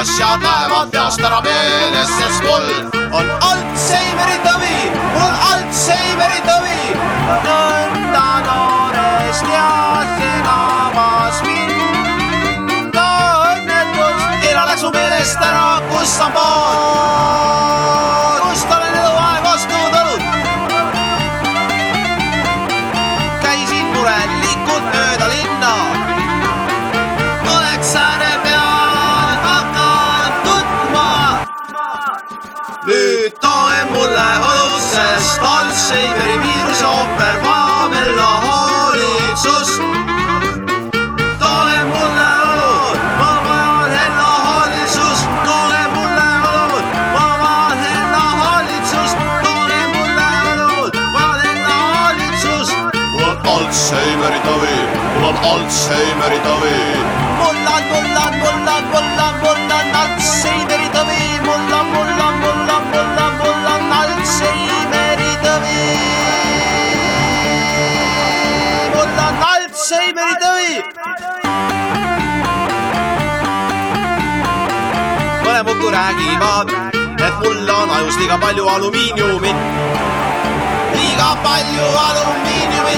asjad lähevad peast ära meeles, sest mul on Alžeimeri tõvi, mul Alžeimeri tõvi. nõnda noorest east elamas mind ka õnnetust, ela läks mu meelest ära, kus on pood, nüüd toe mulle õlut, sest Alžeimeri vajab ella hoolitsust. tooge mulle õlut, ma vajan ella hoolitsust, tooge mulle õlut, ma vajan ella hoolitsust, tooge mulle õlut, vajan ella hoolitsust. mul on Alžeimeri tõvi, mul on Alžeimeri tõvi. mul on, mul on, mul on, mul on, Alžeimeri tõvi. mõne muku räägivad, et mul on ajus liiga palju alumiiniumi. liiga palju alumiiniumi